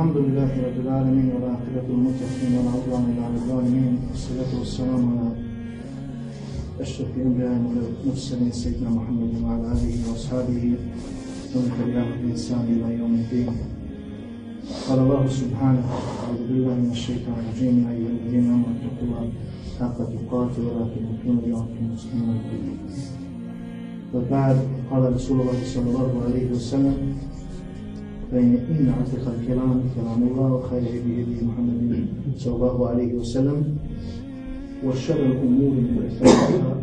الحمد لله رب العالمين والعاقبة للمتقين ولا عدوان إلا على الظالمين. والصلاة والسلام على أشرف الأنبياء والمرسلين سيدنا محمد وعلى آله وأصحابه ومن تبعهم بإحسان إلى يوم الدين. قال الله سبحانه أعوذ بالله من الشيطان الرجيم يا أيها الذين آمنوا اتقوا الله حق تقاته ولا تموتن إلا وأنتم مسلمون. وبعد قال رسول الله صلى الله عليه وسلم فإن إن أصدق الكلام كلام الله وخير هدي هدي محمد صلى الله عليه وسلم وشر الأمور محدثاتها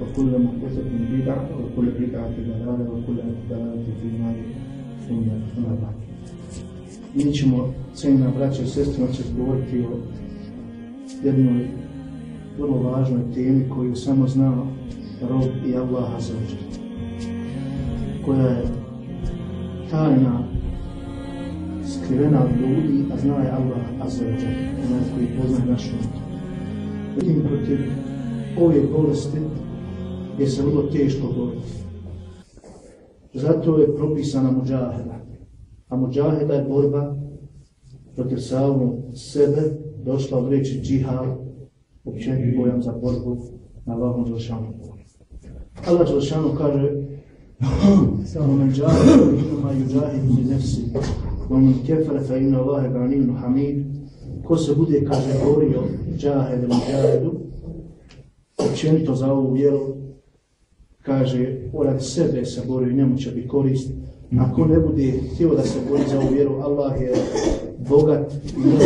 وكل محدثة بدعة وكل بدعة ضلالة وكل ضلالة في النار ثم أما بعد. Mi ćemo, cijenjena braća i sestre, će govoriti o jednoj vrlo važnoj temi koju samo zna rob i Allah Azza koja je tajna skrivena od ljudi, a zna je Allah Azzađa, onaj koji poznaje naš unutar. Međutim, protiv ove bolesti je se vrlo teško boriti. Zato je propisana muđaheda. A muđaheda je borba protiv samom sebe, došla od reči džihad, općenit pojam za borbu na Allahom Đelšanu. Allah Đelšanu kaže Samo men džahidu, ima ju džahidu mi nefsi, ومن كفر فإن الله غني حميد ko se bude, kaže, borio džahed ili džahedu, općenito za ovu vjeru, kaže, radi sebe se borio i njemu će biti korist. Ako ne bude htio da se bori za ovu vjeru, Allah je bogat i mnogo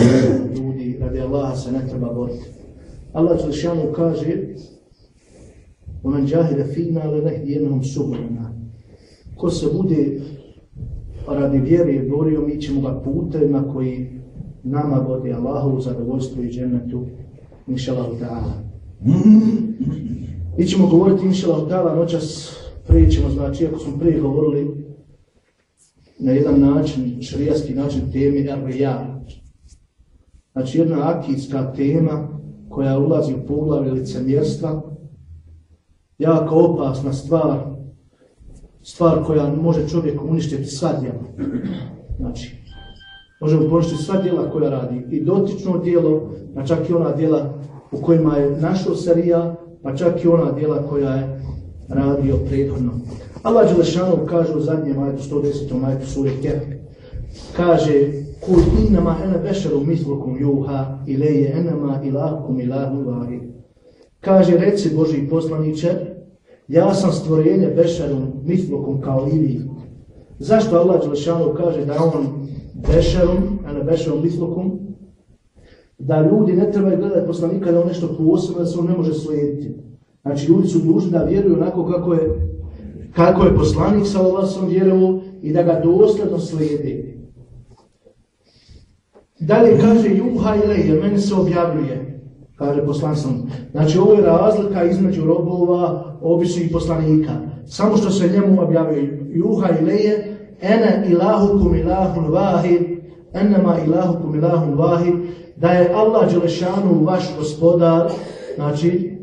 ljudi, radi Allaha se ne treba boriti. Allah Đelšanu kaže, onan džahide fina, ali nehdi jednom subulina. Ko se bude radi vjere borio, mi ćemo ga putevima koji nama vodi Allahu zadovoljstvo i džennetu, inša Allah ta'ala. Mi ćemo govoriti inša Allah ta'ala, noćas prije ćemo, znači, ako smo prije govorili na jedan način, šarijski način temi Ar-Rija. Znači jedna akidska tema koja ulazi u poglavlje licemjerstva, jako opasna stvar, stvar koja može čovjeku uništiti sva djela. Znači, možemo poništiti sva djela koja radi i dotično djelo, pa čak i ona djela u kojima je našao sarija, pa čak i ona djela koja je radio prethodno. Allah Đelešanov kaže u zadnjem majetu, 110. majetu sure Kehf, kaže Kul innama ene bešaru mislukum juha ileje enama ilahukum ilahu vahid. Kaže, reci Boži poslaniće, ja sam stvorenje bešarom mislukum kao i vi. Zašto Allah Đelešanov kaže da on bešarom, a ne bešarom mislukum, da ljudi ne trebaju gledati poslanika da on nešto posebno, da se on ne može slijediti. Znači, ljudi su dužni da vjeruju onako kako je, kako je poslanik sa ovasom vjerovu i da ga dosljedno slijedi. Dalje kaže, juha ili meni se objavljuje, kaže poslanik sam. Znači, ovo je razlika između robova, običnih poslanika. Samo što se njemu objavljuje, juha leje, ene ilahukum ilahun vahid, enema ilahukum ilahun vahid, da je Allah Đelešanu vaš gospodar, znači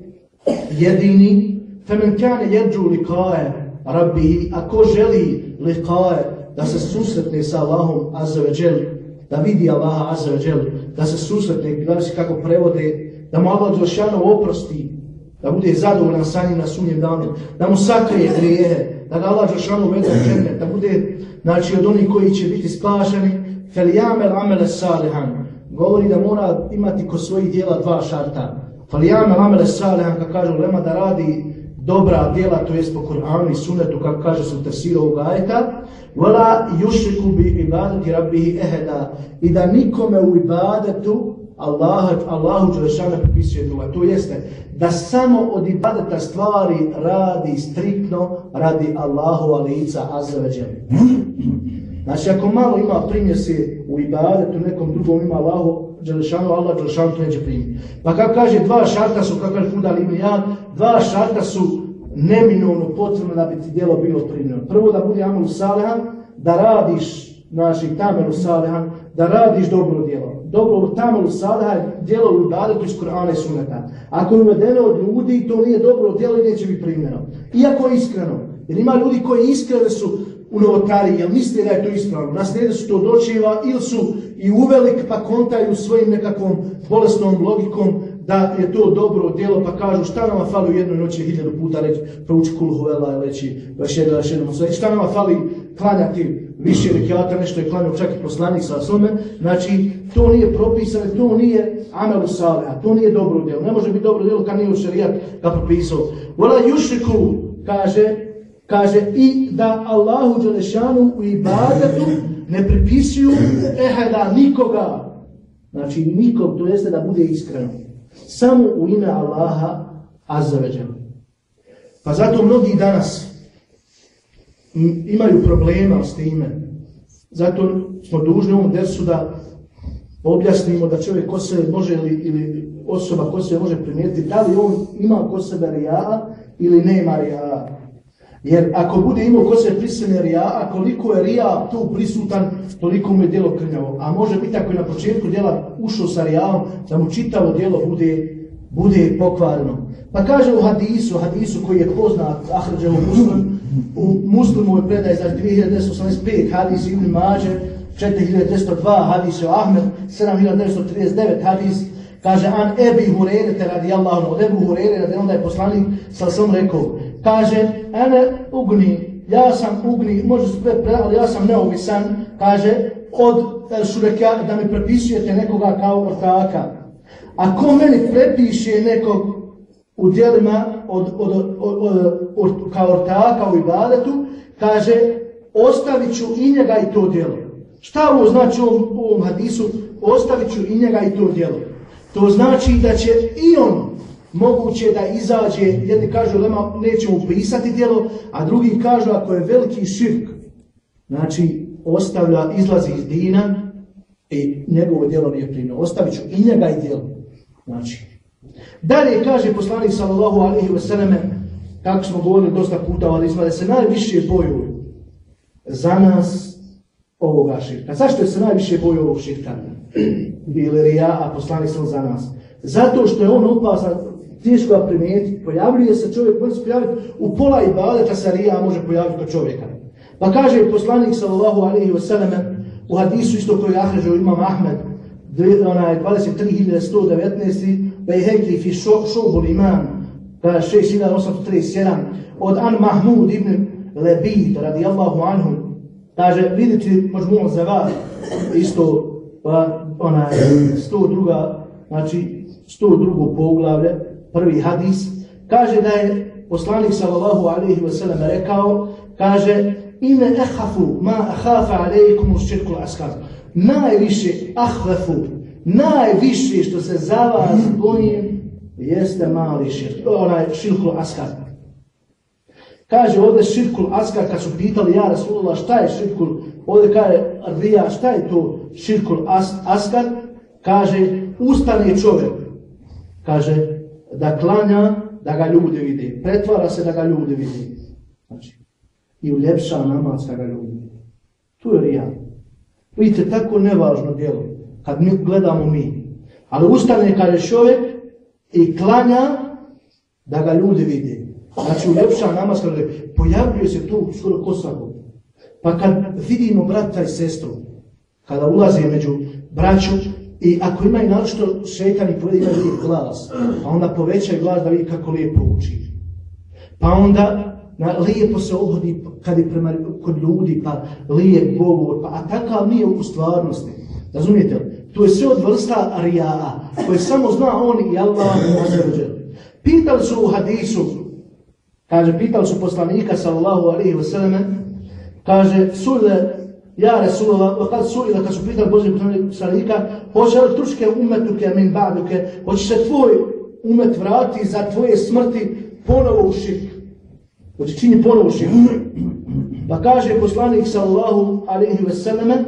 jedini, femen kane jedžu likaje rabbihi, ako želi likaje da se susretne sa Allahom azzaveđel, da vidi Allaha azzaveđel, da se susretne, znači kako prevode, da mu Allah Đelešanu oprosti, da bude zadovoljan sa njim na sumnjem danu, da mu sakrije grijehe, da ga Allah Đelešanu uvede u da bude znači od onih koji će biti spašeni, felijamel amele salihan, govori da mora imati kod svojih dijela dva šarta. Falijamel amele salihan, kako kaže Lema, da radi dobra djela, to jest po Kur'anu i Sunnetu, kako kaže su tefsir ovog ajeta, yushriku bi ibadati rabbihi eheda. I da nikome u ibadetu Allah, Allahu Đelešana pripisuje druga. To jeste da samo od ibadeta stvari radi striktno radi Allahova lica azzaveđel. Znači ako malo ima primjesi u ibadetu, nekom drugom ima Allahu Đelešanu, Allah Đelešanu to neće primiti. Pa kako kaže, dva šarta su, kako je Fudal ibn ja, dva šarta su neminovno potrebno da bi ti djelo bilo primljeno. Prvo da bude amelu salihan, da radiš naši tamelu salihan, da radiš dobro djelo. Dobro tamelu salihan djelo u ibadetu iz Kur'ana i Sunneta. Ako je uvedeno od ljudi, to nije dobro djelo i neće biti primljeno. Iako je iskreno. Jer ima ljudi koji iskreno su u novotari, jel misle da je to ispravno? Naslijedili su to od očeva ili su i uvelik pa kontaju svojim nekakvom bolesnom logikom da je to dobro djelo pa kažu šta nama fali u jednoj noći hiljadu puta reći, prouči kulhu vela i reći još jedno, još jedno, šta nama fali klanjati više rekiata, nešto je klanjao čak i poslanik sa svome, znači to nije propisano, to nije amelu a to nije dobro djelo. Ne može biti dobro djelo kad nije u šarijat ga propisao. Vola jušiku, kaže, kaže i da Allahu Đelešanu u ibadetu ne pripisuju ehada nikoga. Znači nikog, to jeste da bude iskreno. Samo u ime Allaha azzaveđa. Pa zato mnogi danas imaju problema s time. Zato smo dužni u ovom dersu da objasnimo da čovjek ko se može ili, ili osoba ko se može primijetiti, da li on ima ko sebe rija ili nema rija. Jer ako bude imao ko se prisene rija, a koliko je rija tu prisutan, toliko mu je djelo krnjavo. A može biti ako je na početku djela ušao sa rijom, da mu čitavo djelo bude, bude pokvarno. Pa kaže u hadisu, hadisu koji je poznat, Ahređevo muslim, u muslimu predaj za 2285, hadis Ibn Mađe, 4202, hadis o Ahmed, 7939, hadis, kaže An Ebi Hurere te radi Allah, od Ebu Hurere, radi onda je poslanik, sa sam rekao, kaže, ene ugni, ja sam ugni, može se sve ali ja sam neovisan, kaže, od e, šureka, da mi prepisujete nekoga kao ortaka. A ko meni prepiše nekog u dijelima od, od, od, kao ortaka u ibadetu, kaže, ostavit ću i njega i to djelo. Šta ovo znači u ovom, ovom hadisu? Ostavit ću i njega i to djelo. To znači da će i on moguće da izađe, jedni kažu lema nećemo pisati djelo, a drugi kažu ako je veliki širk, znači ostavlja, izlazi iz dina i njegovo djelo nije primio. Ostavit ću i njega i djelo. Znači, dalje kaže poslanik sallallahu alaihi wa kako smo govorili dosta puta o da se najviše boju za nas ovoga širka. Zašto se najviše boju ovog širka? Ili rija, a poslanik sam za nas. Zato što je on opasan, teško ga pojavljuje se čovjek, može se pojaviti u pola i baleta sa rija, može pojaviti kod čovjeka. Pa kaže poslanik sallallahu alaihi wa sallam u hadisu isto koji je ahrežao imam Ahmed, onaj 23.119. Bejhekli fi šubul imam, 6831, od An Mahmud ibn Lebid, radijallahu anhu, kaže, vidite, možemo za vas, isto, pa, onaj, sto druga, znači, sto drugo poglavlje, prvi hadis, kaže da je poslanik sallallahu alaihi wa sallam rekao, kaže, ime ehafu ma ahafa alaikum širkul askar. Najviše ahvafu, najviše što se za vas bojim, jeste mali širk, onaj širkul askar. Kaže ovdje širkul askar, kad su pitali ja Rasulullah šta je širkul, ovdje kaže rija, šta je to širkul as, askar, kaže ustane čovjek, kaže da klanja, da ga ljudi vidi, pretvara se da ga ljudi vidi. Znači, i uljepša namaz da ga ljudi vidi. Tu je rija. Vidite, tako nevažno djelo, kad mi gledamo mi. Ali ustane kaže čovjek i klanja da ga ljudi vidi. Znači uljepša namaz, pojavljuje se tu skoro kosako. Pa kad vidimo brata i sestru, kada ulaze među braću, i ako ima i naročito šetan i povede ima lijep glas, pa onda povećaj glas da vidi kako lijepo uči. Pa onda na, lijepo se obhodi kad je prema, kod ljudi, pa lijep govor, pa, a takav nije u stvarnosti. Razumijete li? To je sve od vrsta rijaa, koje samo zna on i Allah Pitali su u hadisu, kaže, pitali su poslanika sallallahu alaihi wa sallam, kaže, sule ja Resulullah, kad su ili kad su pitali Božeg poslanika, hoće li truške umetuke min baduke, hoće se tvoj umet vrati za tvoje smrti ponovo u širk. Hoće čini ponovo u širk. Pa kaže poslanik sallallahu alaihi wasallam,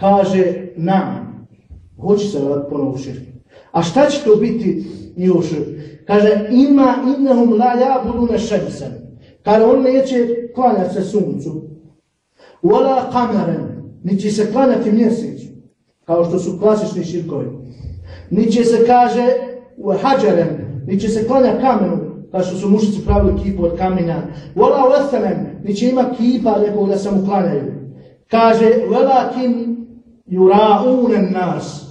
kaže nam, hoće se vrati ponovo u širk. A šta će to biti širk? Kaže, ima innahum la ja budu šemsen. Kaže, on neće klanjati se suncu. Wala kameren niti se klanjati mjesecu, kao što su klasični širkovi. Niti se kaže hađarem, niti se klanja kamenu, kao što su mušici pravili kipu od kamena. Vola ulethelem, ni će ima kipa nekog da se mu klanjaju. Kaže, velakin juraunen nas.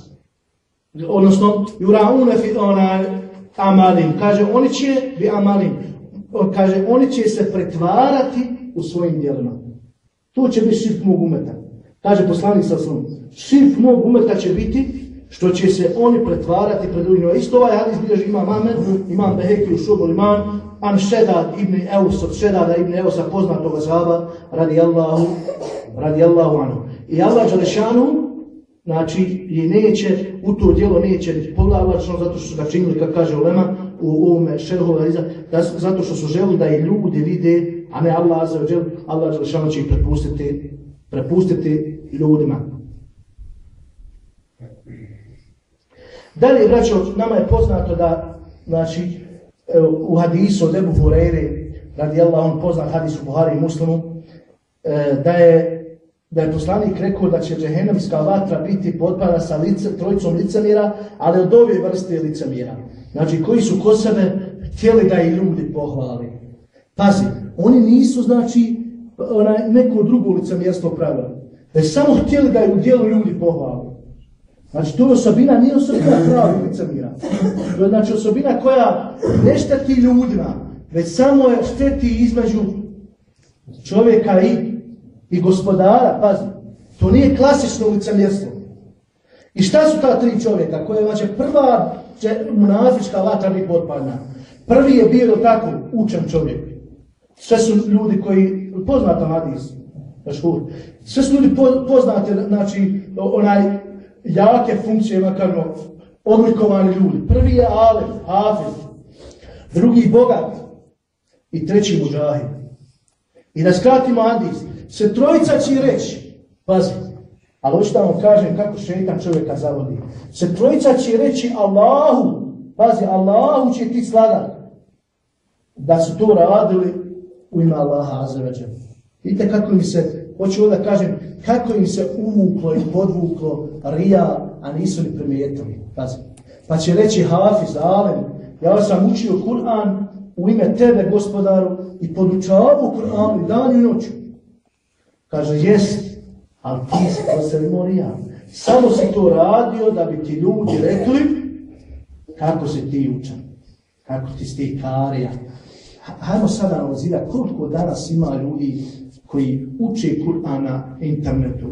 Odnosno, juraune fi onaj amalim. Kaže, oni će bi amalim. Kaže, oni će se pretvarati u svojim djelima. Tu će biti širk mog umeta. Kaže poslanik sa svom, širk mog umeta će biti što će se oni pretvarati pred drugima. Isto ovaj hadis bilježi imam Ahmed, imam Beheki u Šubol iman, an Šedad ibn Eus, od Šedada ibn Eusa poznatog zaba, radi Allahu, radi Allahu anu. I Allah Đalešanu, znači, i neće, u to djelo neće niti poglavati, zato što su ga činili, kako kaže Ulema, u ovome šerhova zato što su želi da i ljudi vide, a ne Allah za džel, Allah Đalešanu će ih prepustiti, prepustiti ljudima. Dalje, braćo, nama je poznato da, znači, u hadisu od Ebu Hureyre, radi Allah, on poznat hadis u Buhari i Muslimu, e, da je da je poslanik rekao da će džehennemska vatra biti potpada sa lice, trojicom licemira, ali od ove vrste licemira. Znači, koji su ko sebe htjeli da i ljudi pohvali. Pazi, oni nisu, znači, onaj, neko drugo licemjerstvo pravili. Već samo htjeli da je u dijelu ljudi pohvali. Znači, to je osobina, nije osobina pravi licemira. To je znači osobina koja ne šteti ljudima, već samo je šteti između čovjeka i, i gospodara, pazi. To nije klasično licemjerstvo. I šta su ta tri čovjeka koje znači prva munafička vatra bi potpadna. Prvi je bio tako učen čovjek. Sve su ljudi koji, poznata Hadis, sve su ljudi poznate, znači, onaj jake funkcije, makarno, odlikovani ljudi. Prvi je Alef, Hafiz, drugi bogat i treći muđahid. I da skratimo Hadis, se trojica će reći, pazi, ali hoću da vam kažem kako šeitan čovjeka zavodi. Se trojica će reći Allahu, pazi, Allahu će ti slagat da su to radili u ime Allaha Azzawajal. Vidite kako im se, hoću da kažem, kako im se uvuklo i podvuklo rija, a nisu ni primijetili. Pazi. Pa će reći Hafiz, Alem, ja sam učio Kur'an u ime tebe, gospodaru, i podučavao Kur'an i dan i noću. Kaže, jest, ali ti si to rija. Samo si to radio da bi ti ljudi rekli kako si ti učan, kako ti si karija. Hajmo sada analizirati koliko danas ima ljudi koji uče Kur'an na internetu,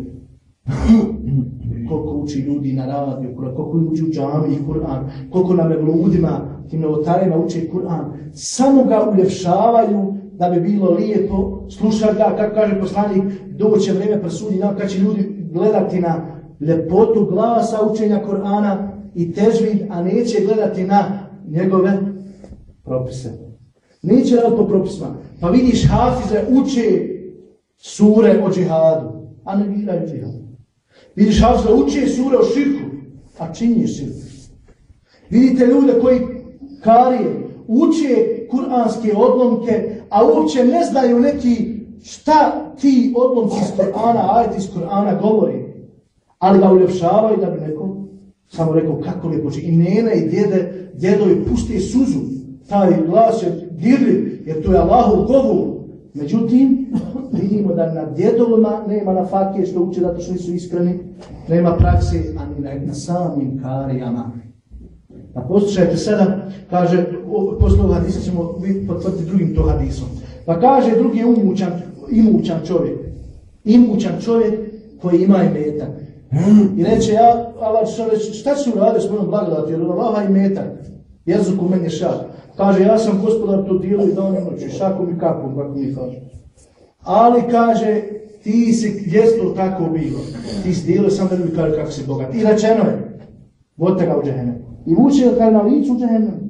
koliko uči ljudi na radiju, koliko uči u džami Kur'an, koliko nam je ljudima, tim novotarima uče Kur'an, samo ga uljepšavaju da bi bilo lijepo slušati ga, kako kaže poslanik, doće vrijeme presudi nam kad će ljudi gledati na ljepotu glasa učenja Kur'ana i težvid, a neće gledati na njegove propise. Neće raditi po propisima. Pa vidiš hafize uče sure o džihadu, a ne biraju džihadu. Vidiš hafize uče sure o širku, a čini širku. Vidite ljude koji karije, uče kuranske odlomke, a uopće ne znaju neki šta ti odlomci iz Kur'ana, ajeti iz Kur'ana govori, ali ga uljepšavaju da bi neko samo rekao kako lijepo I nene i djede, djedovi pusti suzu. Taj glas je dirli, jer to je Allahov govor. Međutim, vidimo da na djedovima nema na fakije što uče zato što nisu iskreni, nema prakse, a na, na samim karijama. A poslušajte sada, kaže, posle ovog hadisa ćemo potvrditi drugim to hadisom. Pa kaže drugi imućan, imućan čovjek, imućan čovjek koji ima imetak. I reče, ja, Allah će reći, šta ću uraditi s mojom blagodati, jer Allah i metak, jezik u meni šak. Kaže, ja sam gospodar to dijelo i dan i noći, šakom i kapom, kako mi kaže. Ali kaže, ti si, gdje to tako bilo? Ti si dijelo, sam da ljudi kaže kako si bogat. I rečeno je, vodite ga u džehennem. I vuče ga na licu džehennem.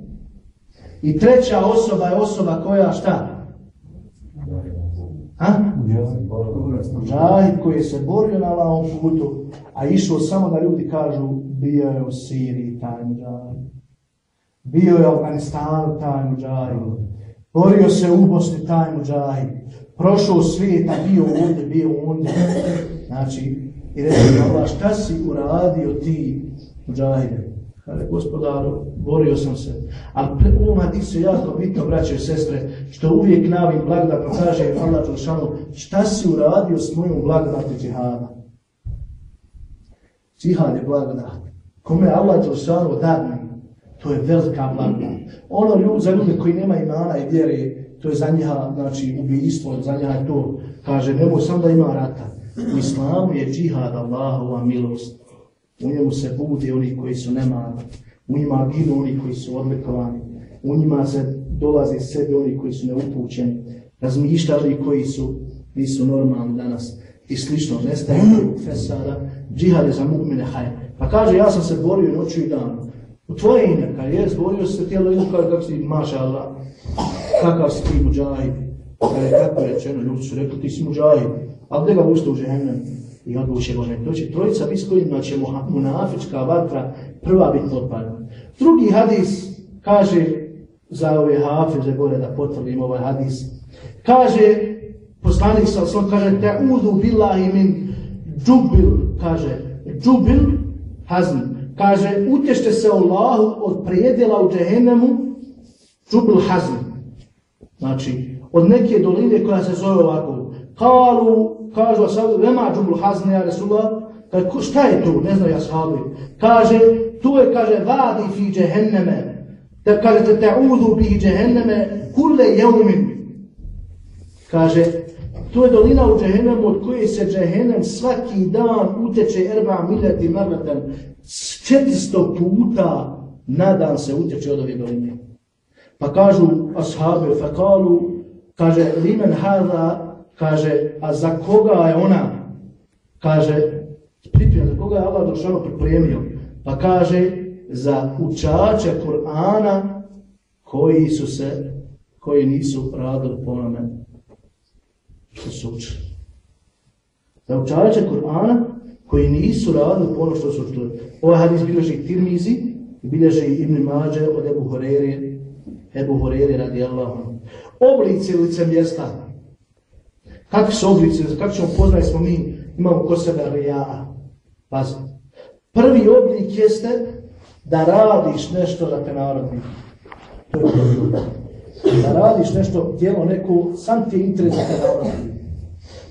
I treća osoba je osoba koja šta? A? Džahid koji je se borio na lavom putu, a išao samo da ljudi kažu bio je u Siriji taj džahid. Bio je u Afganistanu taj muđahid. Borio se u Bosni taj muđahid. Prošao svijet, a bio ovdje, bio ondje. Znači, i Allah, šta si uradio ti muđahide? Kaže, gospodaru, borio sam se. A u ovom hadisu je jako bitno, braće i sestre, što uvijek navim blagodat, pa kaže Allah Đelšanu, šta si uradio s mojom blagodati džihada? Džihad je blagodat. Kome Allah Đelšanu dadne, to je velika blagodat. Ono ljudi, za ljude koji nema imana i vjere, to je za njiha, znači, ubijstvo, za njiha je to, kaže, nemoj sam da ima rata. U islamu je džihad Allahova milost. U njemu se budi oni koji su nemani. U njima ginu oni koji su odlikovani. U njima se dolaze sebe oni koji su neupućeni. Razmišljali koji su, nisu normalni danas. I slično, nestaje fesara. Džihad je za mu'mine hajr. Pa kaže, ja sam se borio noću i dan. U tvoje ime, kad je, borio se tijelo i kaže, kako si, maša Allah, kakav si ti muđahid. Kad je tako rečeno, ljudi su rekli, ti si muđahid. A gdje ga ušte u žehennem? I odluče ga ne doći. Trojica s kojima će munafička vatra prva biti potpaljena. Drugi hadis kaže za ove hafize gore da potvrdim ovaj hadis. Kaže, poslanik sa osvom kaže, te udu billahi min džubil, kaže, džubil hazn. Kaže, utješte se Allahu od prijedjela u džehennemu džubil hazn. Znači, od neke doline koja se zove ovako. Kalu, kažu ashabi, vema džubil hazn, ja Resulullah, Kaže, šta je tu? Ne znaju ashabi. Kaže, tu je, kaže, vadi fi džehenneme. Da kaže, te ta'udu bi džehenneme kulle jeumin. Kaže, tu je dolina u džehennemu od koje se džehennem svaki dan uteče erba mileti marlatan. 400 puta na dan se uteče od ove doline. Pa kažu ashabi, fa kalu, kaže, limen hada, kaže, a za koga je ona? Kaže, pripremio, za koga je Allah Đelšanu pripremio? Pa kaže, za učače Kur'ana koji su se, koji nisu radili po onome što su učili. Za učače Kur'ana koji nisu radili po ono što su učili. Ovaj hadis bilježi Tirmizi, bilježi Ibn Mađe od Ebu Horeire, Ebu Horeire radi Allah. Oblici licemjerstva. Kakvi su oblici, kako ćemo poznati smo mi, imamo ko sebe rija. Pazi. Prvi oblik jeste da radiš nešto da te narod. To je Da radiš nešto, djelo neku, sam ti je interes da te narod.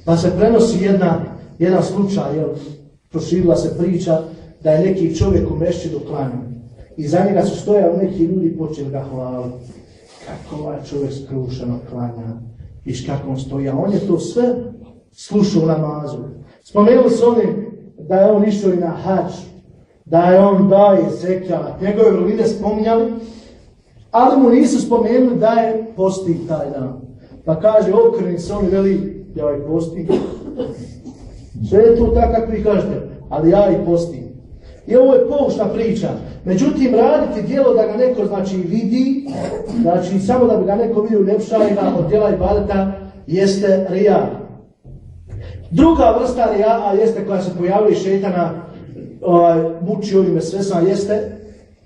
Pa se prenosi jedna, jedan slučaj, jel, proširila se priča da je neki čovjek u mešćinu klanju. I za njega su stojali neki ljudi i počeli ga hvaliti. Kako ovaj čovjek skrušeno klanja. Viš kako on stoji. A on je to sve slušao u namazu. Spomenuli su oni da je on išao i na hač, da je on daje zekat, njegove vrline spominjali, ali mu nisu spomenuli da je posti taj dan. Pa kaže, okreni se, oni veli, ja i postim. Sve je to tako kako vi kažete, ali ja i postim. I ovo je poučna priča. Međutim, raditi dijelo da ga neko znači vidi, znači samo da bi ga neko vidio lepšajna od djela i badeta, jeste rija. Druga vrsta rija, jeste koja se pojavljuje šetana, ovaj, muči ovime svesama, jeste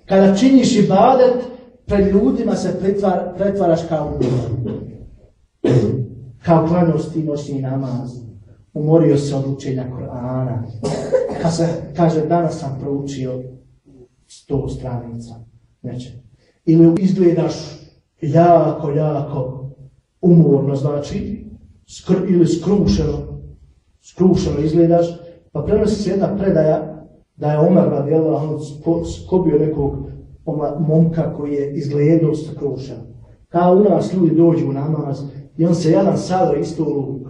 kada činiš i badet, pred ljudima se pretvar, pretvaraš kao kao klanjost ti noćni namaz. Umorio se od učenja Korana. Kad se kaže, danas sam proučio sto stranica. Neće. Ili izgledaš jako, jako umorno, znači, skr ili skrušeno, skrušeno izgledaš, pa prenosi se jedna predaja da je Omer radijela, on skobio nekog momka koji je izgledao skrušen. Kao u nas ljudi dođu u namaz i on se jedan sado isto u.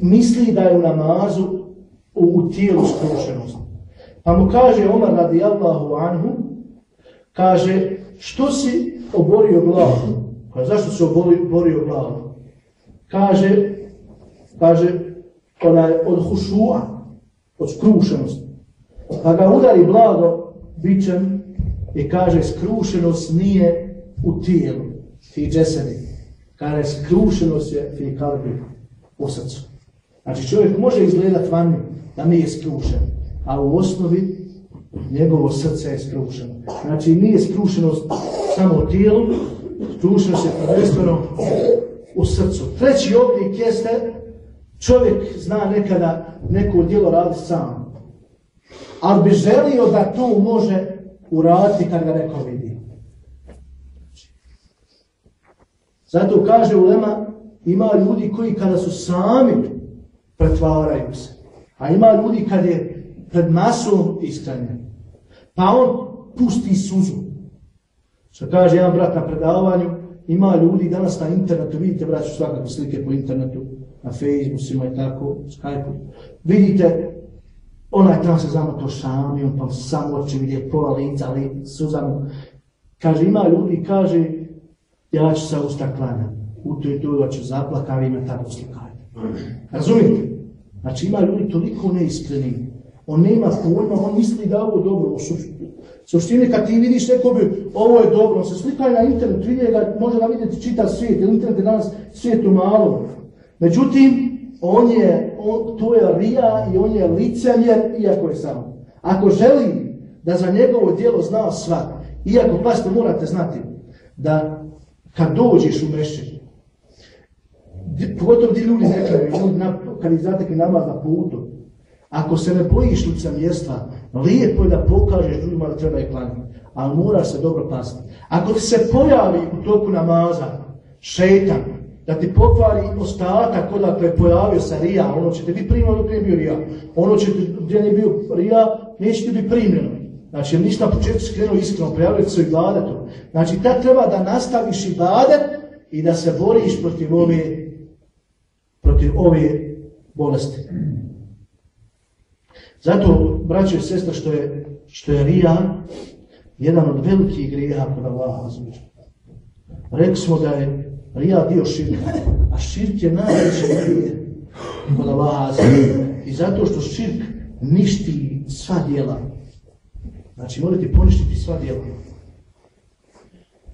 Misli da je u namazu u, tijelu skrušenost. Pa mu kaže Omer radijallahu anhu, kaže, što si oborio glavu? Kaže, zašto si oborio, glavu? Kaže, kaže, onaj, od hušua, od skrušenosti. Pa ga udari blago bićem i kaže, skrušenost nije u tijelu, fi džesedi. Kaže, skrušenost je fi kalbi, u srcu. Znači, čovjek može izgledati vani da nije skrušen, a u osnovi njegovo srce je skrušeno. Znači, nije skrušenost samo u tijelu, skrušenost je prvenstveno u srcu. Treći oblik jeste Čovjek zna nekada neko djelo radi sam. Ali bi želio da to može uraditi kad ga neko vidi. Zato kaže Ulema, ima ljudi koji kada su sami pretvaraju se. A ima ljudi kad je pred masom iskrenjen. Pa on pusti suzu. Što kaže jedan brat na predavanju, ima ljudi danas na internetu, vidite braću svakako slike po internetu, na Facebooku i tako, Skype-u. Vidite, onaj tamo se znamo to šamio, pa samo oči vidje pola lica, ali suzanu. Kaže, ima ljudi, kaže, ja ću se usta klanjati. U to i to ću zaplaka, a vi me tako slikajte. Razumijete? Znači ima ljudi toliko neiskreni. On nema pojma, on misli da ovo dobro. U suštini kad ti vidiš neko ovo je dobro, on se slika na internet, vidje ga, može ga vidjeti čitav svijet, jer internet je danas svijet u malo. Međutim, on je, on, to je rija i on je licemjer, iako je samo. Ako želi da za njegovo djelo zna svat, iako, pasite, morate znati, da kad dođeš u mešćin, pogotovo ti ljudi nekada, kad ih zatekli namaz na putu, ako se ne bojiš mjesta, lijepo je da pokažeš drugima da treba je klaniti, ali moraš se dobro pasti. Ako ti se pojavi u toku namaza šetan, da ti pokvari ostatak odakle je pojavio se rija, ono će te biti primljeno dok nije bio rija. Ono će ti, gdje nije bio rija, neće ti biti primljeno. Znači, ništa na početku skrenuo iskreno, prijavljati svoj ibadetom. Znači, tad treba da nastaviš ibadet i da se boriš protiv ove, protiv ove bolesti. Zato, braćo i sestra, što je, što je rija jedan od velikih grijeha kod Allaha. Rekli smo da je rija dio širka, a širk je najveći grije kod Allaha. I zato što širk ništi sva djela. Znači, morate poništiti sva djela.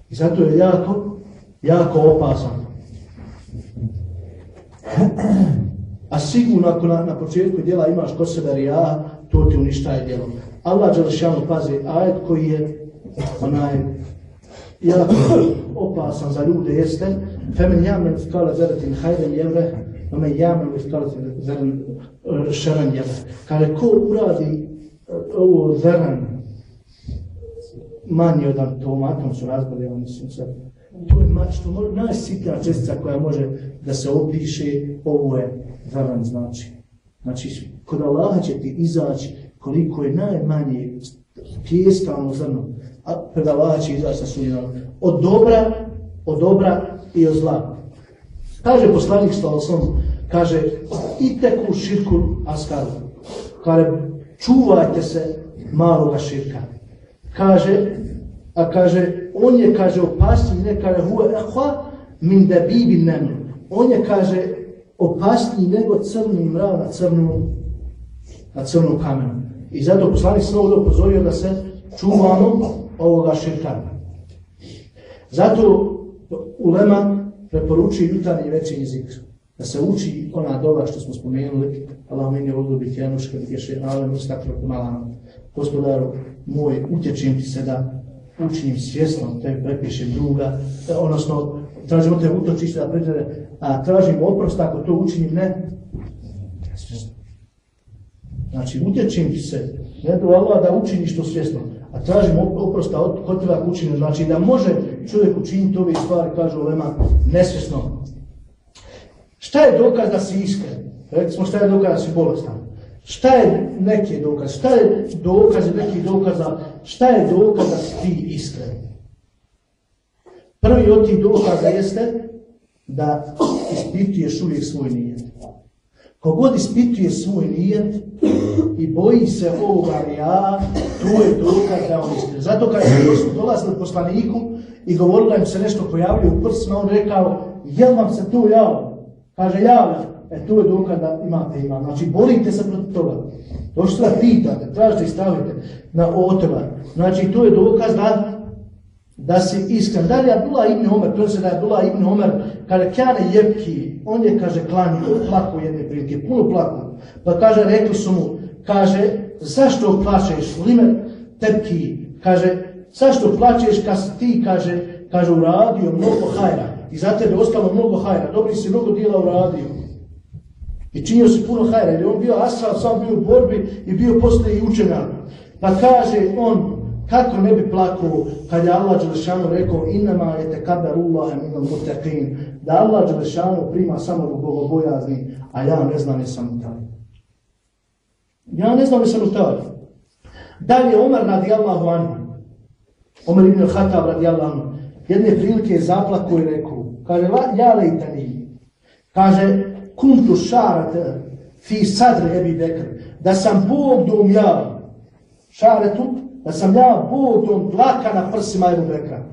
I zato je jako, jako opasan. A sigurno ako na, na početku djela imaš kod sebe rija, to ti uništaje djelo. Allah Đelešanu pazi ajet koji je onaj jako opasan za ljude jeste Femen jamen vkala zeratin hajden jevre, Femen jamen vkala zeratin šeran jevre. Kada ko uradi e, ovo zeran manje od atomatom su razbali, oni su sad to je što najsitnija čestica koja može da se opiše, ovo je zrn znači. Znači, kod Allaha će ti izaći koliko je najmanje pijeska ono zrno, a pred Allaha će izaći sa sunjenom. Od dobra, od dobra i od zla. Kaže poslanik Stalosom, kaže, i teku širku askaru. Kaže, čuvajte se maloga širka. Kaže, a kaže, on je, kaže, opasniji, ne kaže, huve ehva min da bibi nemu. On je, kaže, opasniji nego crni mrav na crnu, na crnu kamenu. I zato poslanik se ovdje upozorio da se čuvamo ovoga širkana. Zato Ulema preporučuje jutarnji veći jezik. Da se uči ona doba što smo spomenuli, Allah meni odlubi kenuška, je alem, ustakro, malano. Gospodaru moj, utječim ti se da učinim svjesno, te prepišem druga, odnosno tražimo te utočište da pređe, a tražim oprost ako to učinim ne. Znači, utječim se, ne do Allah da učiniš to svjesno, a tražim oprosta od kod teba učinim. Znači, da može čovjek učiniti ove stvari, kaže Lema, nesvjesno. Šta je dokaz da si iskren? Rekli smo šta je dokaz da si bolestan. Šta je neki dokaz? Šta je dokaz neki dokaza? Šta je dokaz da si ti iskren? Prvi od tih dokaza jeste da ispituješ uvijek svoj nijet. Kogod ispituje svoj nijet i boji se ovoga ja, to je dokaz da on iskren. Zato kad je dolazili poslaniku i govorila im se nešto pojavljuje u prsima, on rekao, jel vam se to javlja? Kaže, javlja. E to je dokaz da imate iman. Znači, borite se protiv toga. To što da pitate, tražite i stavite na otovar. Znači, to je dokaz da, da si iskren. Da li Abdullah ibn Omer, to se da je Abdullah ibn Omer, kada kjane jebki, on je, kaže, klanio, plako jedne prilike, puno plako. Pa kaže, rekli su mu, kaže, zašto plaćeš, limer tepki, kaže, zašto plaćeš kad ti, kaže, kaže, uradio mnogo hajra. I za tebe ostalo mnogo hajra, dobri si mnogo dijela uradio. I činio se puno hajra, jer je on bio asfalt, sam bio u borbi i bio poslije i učenjak. Pa kaže on, kako ne bi plakao kad je Allah Đelešanu rekao innama je tekaber Allahe minal mutaqin, da Allah Đelešanu prima samo bogobojazni, a ja ne znam jesam taj. Ja ne znam jesam taj. Dalje Omer radijallahu anhu, Omer ibn Khattab radijallahu anhu, jedne prilike je zaplako i rekao, kaže, ja lejtani, kaže, kuntu šarate fi sadri ebi bekr, da sam Bog dom ja, šaretu, da sam ja Bog dom dlaka na prsima Ebu Bekra.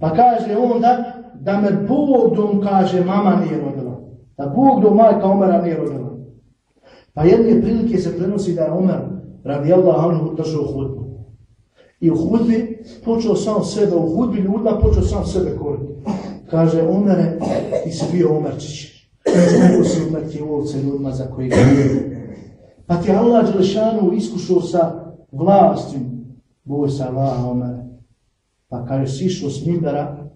Pa kaže onda, da me Bog dom, kaže, mama nije rodila. Da Bog dom majka Omera nije rodila. Pa jedne prilike se prenosi da je Omer, radi Allah, anhu, držao hudbu. I u hudbi počeo sam sebe, u hudbi ljudima počeo sam sebe koriti. Kaže, Omere, ti si bio. Znaju si umrti ovce ljudima za koje Pa ti Allah Đelešanu iskušao sa vlastim, boj sa. Pa kaže, sišao s Mimbera,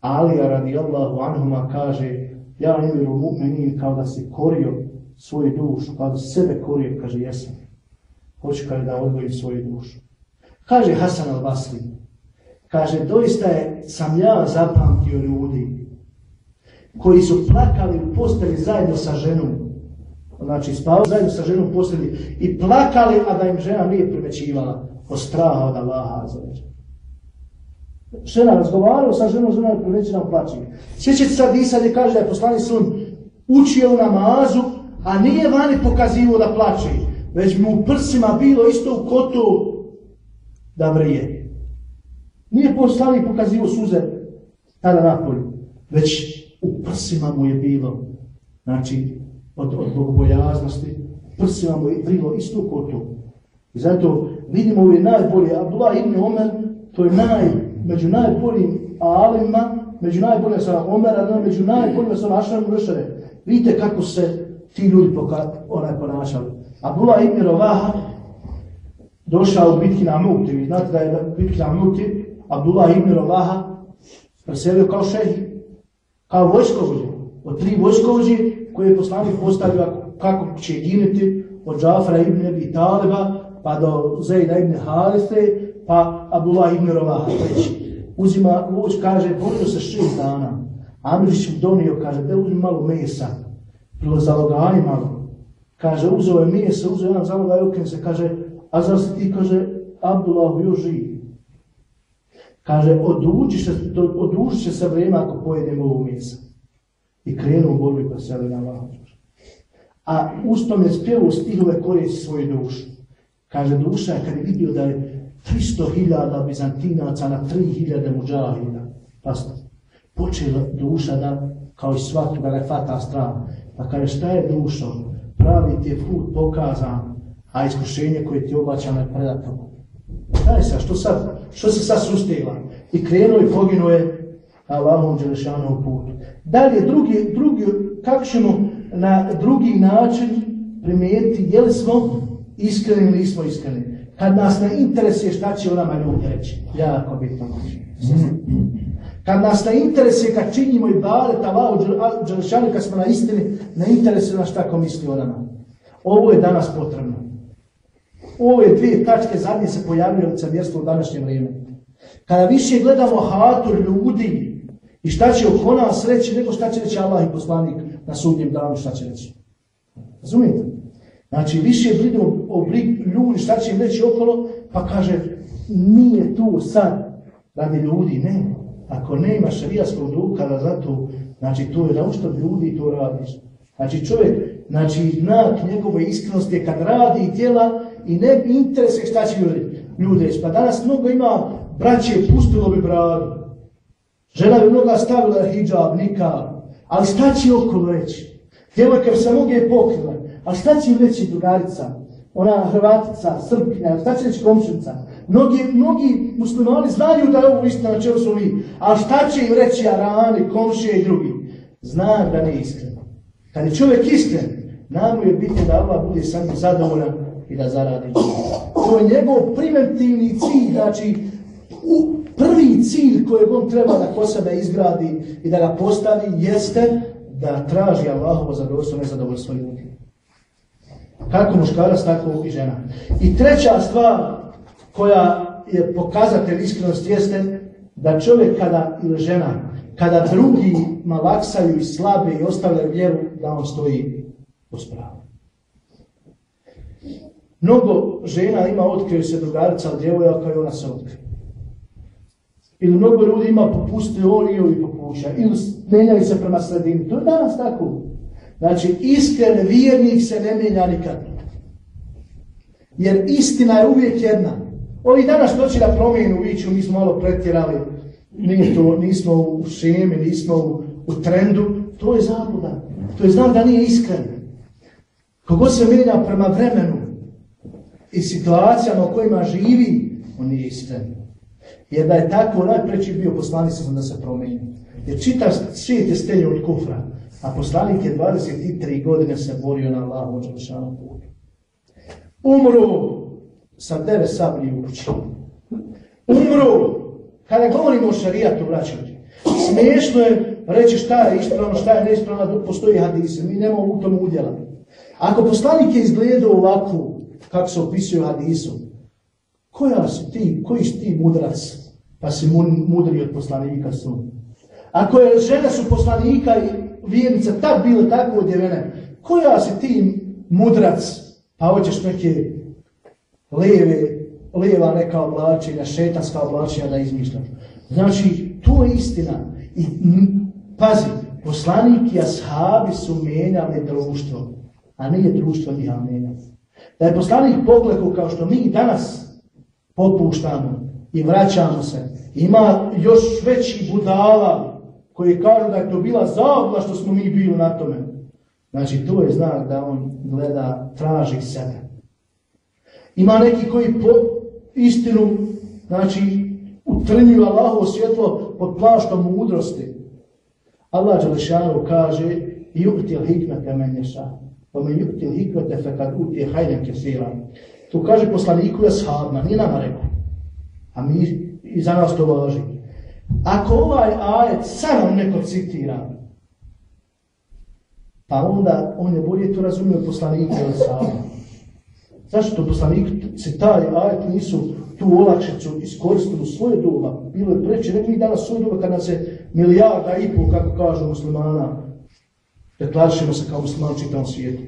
Alija radijallahu anhuma kaže, ja emiru mu'minin kao da si korio svoju dušu, kao da sebe korio, kaže, jesam. Hoće kaže da odvojim svoju dušu. Kaže Hasan al-Basri, kaže, doista je, sam ja zapamtio ljudi koji su plakali u posteli zajedno sa ženom. Znači, spavali zajedno sa ženom u posteli i plakali, a da im žena nije primećivala od straha od Allaha. Žena razgovarao sa ženom, žena je primećena u plaći. Sjećate sad i sad je kaže da je poslani sun učio u namazu, a nije vani pokazivo da plaće, već mu u prsima bilo isto u kotu da vrije. Nije poslani pokazivo suze tada napolju, već prsima mu je bilo, znači, od, od bogobojaznosti, prsima mu je bilo isto u kotu. I zato vidimo ove najbolje, Abdullah ibn Omer, to je naj, među najboljim alima, među najboljim sa Omera, među najboljim sa Ašram Vršare. Vidite kako se ti ljudi onaj ponašali. Abdullah ibn Rovaha došao u bitki na Muti. Vi znate da je bitki na Abdullah ibn Rovaha preselio kao šehi, kao vojskovođe. Od tri vojskovođe koje je poslanik postavio kako će ginuti od Džafra ibn Abi Taliba pa do Zejda ibn Halife pa Abdullah ibn Rovaha treći. Uzima voć, kaže, borio se šest dana. Amrić donio, kaže, da uzmi malo mesa bilo zalogaj malo. Kaže, uzeo je mjesto, uzeo jedan zalogaj, okren se, kaže, a zar si ti, kaže, Abdullah još živ? Kaže, oduži se, oduži će se vrijeme ako pojedemo ovo mjesto. I krenu u borbi pa se na Allah. A ustom je spjevu stihove koristi svoju dušu. Kaže, duša kad je vidio da je 300.000 Bizantinaca na 3.000 muđahida. Pasta. Počela duša da, kao i svaki, da ne fata strana. Pa kaže šta je dušo? Pravi ti je put pokazan, a iskušenje koje ti je predato. Šta je sad? Što sad? Što se sad sustigla? I krenuo i poginuo je Allahom Đelešanovom putu. Dalje, drugi, drugi, kako ćemo na drugi način primijetiti je li smo iskreni ili nismo iskreni? Kad nas ne interesuje šta će o nama ljudi reći. Jako bitno. Kad nas ne interesuje, kad činimo i bale, Allahu Đelešanu, kad smo na istini, ne interesuje nas šta ko misli nama. Ovo je danas potrebno. Ove dvije tačke zadnje se pojavljaju u mjestu u današnje vrijeme. Kada više gledamo hatur ljudi i šta će oko nas reći, nego šta će reći Allah i poslanik na sudnjem danu, šta će reći. Razumijete? Znači, više brinemo o ljudi, šta će im reći okolo, pa kaže, nije tu sad radi ljudi, ne. Ako nema šarijaskog dokaza za to, znači to je da ljudi to radiš. Znači čovjek, znači znak njegove iskrenosti kad radi tijela i ne interese šta će ljudi, reći. Pa danas mnogo ima braće, pustilo bi bradu. Žena bi mnoga stavila hijab, nikad. Ali šta će okolo reći? Djevojka bi se mnoge pokrila. Ali šta će reći drugarica? Ona Hrvatica, Srpkinja, šta će reći komšinica? Mnogi, mnogi muslimani znaju da je ovo istina na čemu su mi, a šta će im reći Arani, komšije i drugi? Znam da nije iskreno. Kad je čovjek iskren, nam je bitno da Allah bude sam zadovoljan i da zaradi. To je njegov preventivni cilj, znači u prvi cilj kojeg on treba da ko sebe izgradi i da ga postavi jeste da traži Allahovo zadovoljstvo, ne zadovoljstvo ljudi. Kako muškarac, tako i žena. I treća stvar koja je pokazatelj iskrenosti jeste da čovjek kada, ili žena, kada drugi malaksaju i slabe i ostavljaju vjeru, da on stoji po spravu. Mnogo žena ima otkriju se drugarica od djevojaka i ona se otkrije. Ili mnogo ljudi ima popuste oliju i popuša. Ili menjaju se prema sredini. To je danas tako. Znači, iskren vjernik se ne mijenja nikad. Jer istina je uvijek jedna. Ovi danas doći da promijenu viću, mi smo malo pretjerali, nismo, nismo u šemi, nismo u, u, trendu. To je zabluda. To je znak da nije iskren. Kogo se mijenja prema vremenu i situacijama u kojima živi, on nije iskren. Jer da je tako, najpreći bio poslanik da se promijeni. Jer čitav svijet je stenio od kufra. A poslanik je 23 godine se borio na Allahu Đelšanom putu. Umru sa devet sablji u kući. Umru. Kada govorimo o šarijatu, vraćati, smiješno je reći šta je ispravno, šta je neispravno, postoji hadise. Mi nemamo u tom udjela. Ako poslanik je izgledao ovako, kako se opisuje hadisom, koja si ti, koji si ti mudrac, pa si mudri od poslanika su. Ako je žene su poslanika i vjernice tak bile tako odjevene, koja si ti mudrac, pa hoćeš neke leve, leva neka oblačenja, šetanska oblačenja da izmišljaš. Znači, to je istina. I pazi, poslanik i ashabi su menjali društvo, a nije društvo njih menjali. Da je poslanik poklekao kao što mi danas popuštamo i vraćamo se, ima još veći budala koji kažu da je to bila zabla što smo mi bili na tome. Znači, to je znak da on gleda, traži sebe. Ima neki koji po istinu, znači, utrnju Allahovo svjetlo pod plaštom mudrosti. Allah Đelešanu kaže i ukti hikmete men ukti hikmete fe kad uti hajden kesira. To kaže poslaniku je sahabna, nije nama rekao. A mi i za nas to. Ako ovaj ajet samo neko citira, pa onda on je bolje to razumio od poslanika od sama. Zašto poslanik se taj ajet nisu tu olakšicu iskoristili u svoje doba? Bilo je preče, rekli danas svoje doba kad nas milijarda i pol, kako kažu muslimana, deklarišemo se kao musliman čitavom svijetu.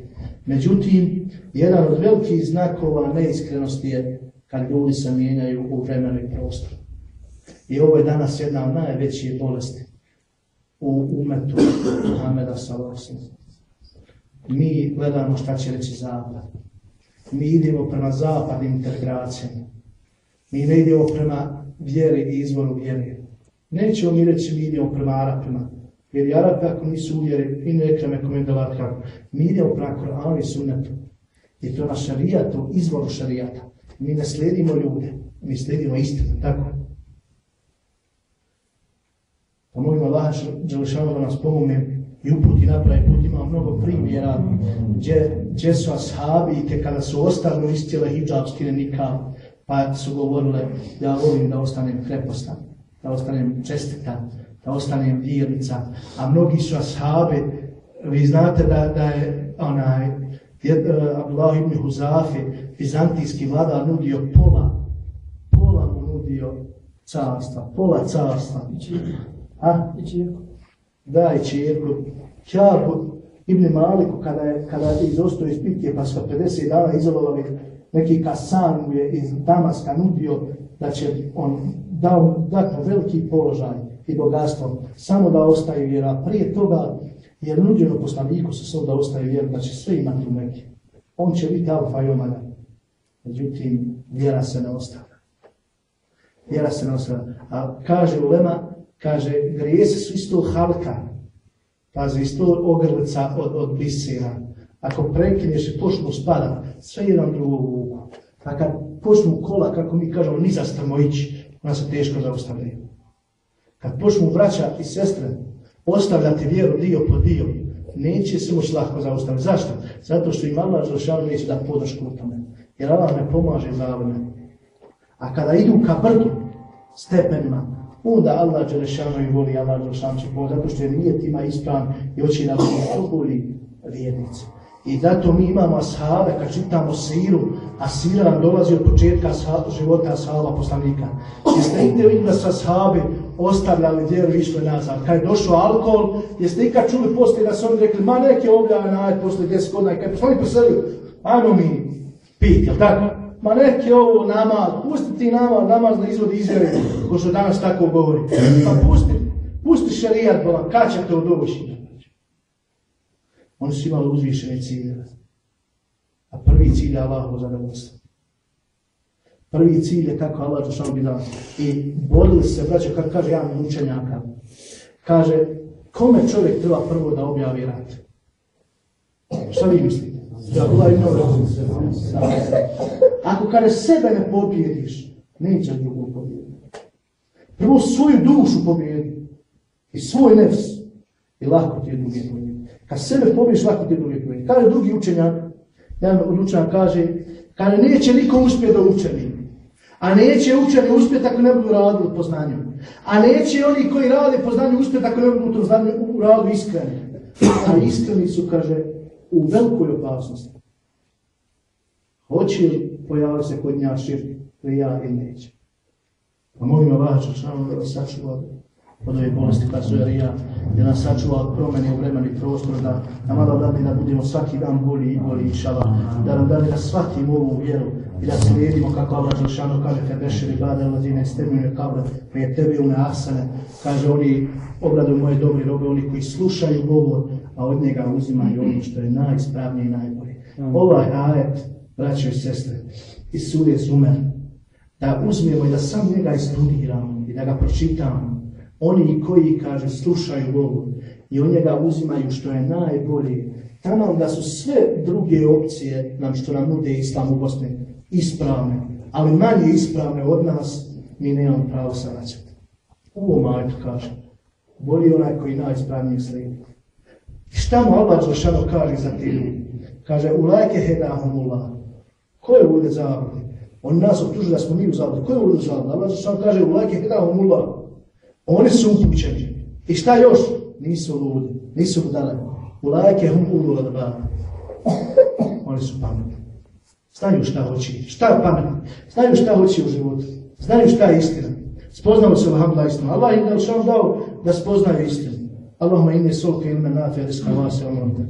Međutim, jedan od velikih znakova neiskrenosti je kad ljudi se mijenjaju u vremenu i prostoru. I ovo je danas jedna od najvećih bolesti u umetu Muhammeda Salosim. Mi gledamo šta će reći zapad. Mi idemo prema zapadnim integracijama. Mi ne idemo prema vjeri i izvoru vjeri. Nećemo mi reći mi idemo prema Arapima. Jer i Arapi ako nisu uvjeri, i ne ekreme. Mi idemo prema Koranu i Sunnetu. I to na šarijatu, izvoru šarijata. Mi ne slijedimo ljude, mi slijedimo istinu, tako Pa molim Allah Đelešanu da nas pomogne i uputi napravi put. Ima mnogo primjera gdje, gdje su te kada su ostali istjele hijab nikad, pa su govorile ja volim da ostanem krepostan, da ostanem čestitan, da ostanem vjernica. A mnogi su ashabi, vi znate da, da je onaj Abdullah ibn Huzafi, vizantijski vlada nudio pola, pola mu nudio carstva, pola carstva. A? I čirku. Da, i čirku. Kjabu Ibn Maliku, kada je, kada je izostao iz bitke, pa su 50 dana izolovali, neki kasan mu je iz Damaska nudio da će on dao, dati veliki položaj i bogatstvo, samo da ostaje vjera. Prije toga je nuđeno poslaniku sa sobom da ostaje vjera, da će sve imati u. On će biti alfa i omega. Međutim, vjera se ne ostavlja. Vjera se ne ostavlja. A kaže Ulema, Kaže, grijesi su isto halka. Pazi, isto ogrlica od, od bisera. Ako prekineš i počnu spada, sve jedan drugo vuku. A kad počnu kola, kako mi kažemo, nizastrmo ići, ona se teško zaustavljaju. Kad počnu braća i sestre ostavljati vjeru dio po dio, neće se moći lahko zaustaviti. Zašto? Zato što im Allah Želšanu neće da podršku u tome. Jer Allah ne pomaže zalome. A kada idu ka brdu, stepenima, onda Allah Đelešanu i voli Allah Đelešanu će zato što je nijet ima ispravan i hoće da budu vjernici. I zato mi imamo ashave, kad čitamo siru, a sira nam dolazi od početka života ashaba poslanika. Jeste ikad da su ashabi ostavljali vjeru i išli nazad. Kad je došao alkohol, jeste ikad čuli poslije da su oni rekli, ma neki objavljan ajde poslije 10 godina, kad je poslanik poselio, ajmo mi pit, jel tako? Ma neki ovo nama, pusti ti nama, namaz da izvodi izvjeri, ko što danas tako govori. Pa pusti, pusti šarijat, bolan, kad će to doći? Oni su imali uzvišene ciljeve. A prvi cilj je Allahu zadovoljstvo. Prvi cilj je kako Allah Žešan bi dao. I borili se, braćo, kako kaže jedan učenjaka, kaže, kome čovjek treba prvo da objavi rat? Šta vi mislite? Da Allah ima Ako kada sebe ne pobjediš, neće drugog pobjediti. Prvo svoju dušu pobjedi i svoj nefs i lako ti je drugi pobjedi. Kad sebe pobjediš, lako ti je drugi pobjedi. Kaže drugi učenjak, jedan od učenjaka kaže, kada neće niko uspjeti da učeni, a neće učeni uspjeti ako ne budu radili po znanju. A neće oni koji rade po znanju uspjeti ako ne budu u znanju u radu iskreni. A iskreni su, kaže, u velikoj opasnosti. Hoće li pojaviti se kod nja širk, ja ili neće. Pa molim Allah, da vas sačuva od ove bolesti koja zove rija, da nas sačuva od promjene u vremenu i prostoru, da nam malo dani da budemo svaki dan bolji i bolji i šala, da nam dani da shvatimo ovu vjeru i da slijedimo kako Allah Želšanu kaže kad bešeri bade ladine stemljene kable, prije tebe une asane, kaže oni obradu moje dobri robe, oni koji slušaju govor, a od njega uzimaju ono što je najispravnije i najbolje. Ovaj ajet, braćo i sestre, iz suje Zumer, da uzmemo i da sam njega istudiramo i da ga pročitamo, oni koji, kaže, slušaju govor i od njega uzimaju što je najbolje, tamo da su sve druge opcije nam što nam nude islam u Bosni ispravne, ali manje ispravne od nas, mi nemamo pravo sanaćati. U ovom ajtu kaže, bolji onaj koji najispravnije slijedi. Šta mu Allah Žešano kaže za te ljudi? Kaže, u lajke hedahumullah. Ko je ovdje zavrdi? On nas optužuje da smo mi u zavrdi. Ko je ovdje zavrdi? Allah Žešano kaže, u lajke hedahumullah. Oni su upućeni. I šta još? Nisu ludi, nisu budale. U lajke hum ululad Oni su pametni. Znaju šta hoće, šta je pametno. Znaju šta hoće u životu. Znaju šta je istina. Spoznamo se alhamdulillah istinu. Allah im je dao da spoznaju istinu. Allahumma inni sulke ilme nafi, adiska vase, ono te